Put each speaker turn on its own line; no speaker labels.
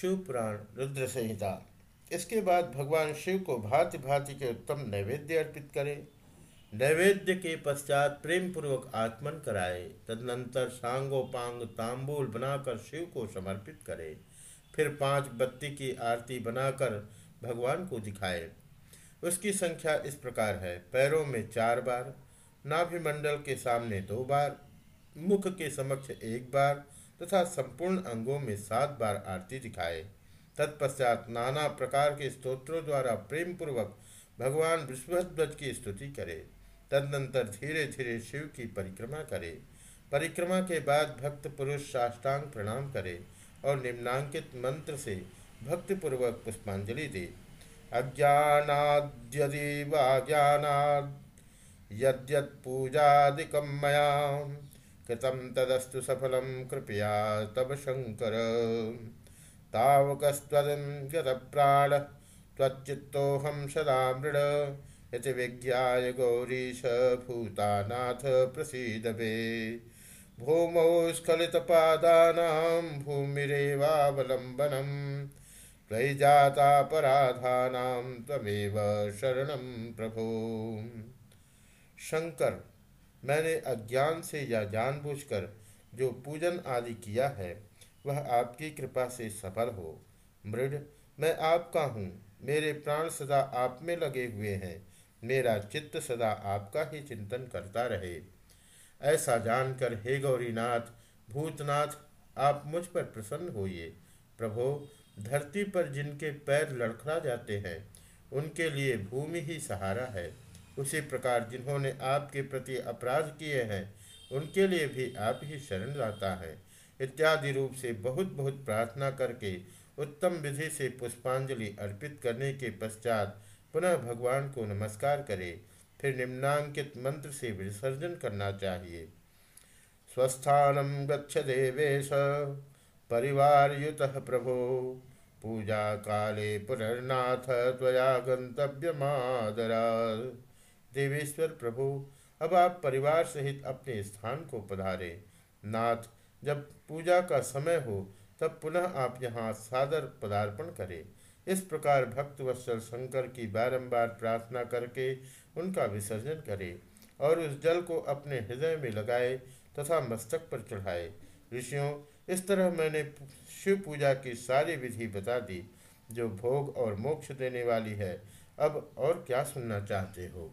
शिव पुराण रुद्र संहिता। इसके बाद भगवान शिव को भांति भांति के उत्तम नैवेद्य अर्पित करें। नैवेद्य के पश्चात प्रेम पूर्वक आत्मन कराए। तदनंतर सांगोपांग तांबूल बनाकर शिव को समर्पित करे। फिर पाँच बत्ती की आरती बनाकर भगवान को दिखाए। उसकी संख्या इस प्रकार है। पैरों में चार बार, नाभिमंडल के सामने दो बार, मुख के समक्ष एक बार तथा संपूर्ण अंगों में सात बार आरती दिखाए। तत्पश्चात नाना प्रकार के स्तोत्रों द्वारा प्रेम पूर्वक भगवान विश्वध्वज की स्तुति करे। तदनंतर धीरे धीरे शिव की परिक्रमा करे। परिक्रमा के बाद भक्त पुरुष साष्टांग प्रणाम करे और निम्नांकित मंत्र से भक्तिपूर्वक पुष्पांजलि दे। अज्ञानाद्यदि वाज्ञानाद यद्यत्पूजादिकं मया कृतं तदस्तु सफलं कृपया तव शङ्कर। तावकस्त्वं गतप्राण त्वच्चित्तोऽहं सदा मृड इति विज्ञाय गौरीश भूतानाथ प्रसीद मे भूमौ स्खलितपादानां भूमिरेवावलम्बनं त्वयि जातापराधानां त्वमेव शरणं प्रभो। शंकर मैंने अज्ञान से या जानबूझकर जो पूजन आदि किया है, वह आपकी कृपा से सफल हो। मृड, मैं आपका हूँ। मेरे प्राण सदा आप में लगे हुए हैं। मेरा चित्त सदा आपका ही चिंतन करता रहे। ऐसा जानकर हे गौरीनाथ, भूतनाथ, आप मुझ पर प्रसन्न होइए। प्रभो, धरती पर जिनके पैर लड़खड़ा जाते हैं, उनके लिए भूमि ही सहारा है। उसी प्रकार जिन्होंने आपके प्रति अपराध किए हैं, उनके लिए भी आप ही शरण लाता है। इत्यादि रूप से बहुत बहुत प्रार्थना करके उत्तम विधि से पुष्पांजलि अर्पित करने के पश्चात पुनः भगवान को नमस्कार करे, फिर निम्नांकित मंत्र से विसर्जन करना चाहिए। स्वस्थान गच्छ देवेश परिवार युत प्रभो। पूजा काले पुनर्नाथ त्वया गंतव्यमादरा देवेश्वर प्रभु, अब आप परिवार सहित अपने स्थान को पधारे। नाथ, जब पूजा का समय हो, तब पुनः आप यहाँ सादर पदार्पण करें। इस प्रकार भक्त वत्सल शंकर की बारंबार प्रार्थना करके उनका विसर्जन करें और उस जल को अपने हृदय में लगाए तथा मस्तक पर चढ़ाए। ऋषियों, इस तरह मैंने शिव पूजा की सारी विधि बता दी, जो भोग और मोक्ष देने वाली है। अब और क्या सुनना चाहते हो?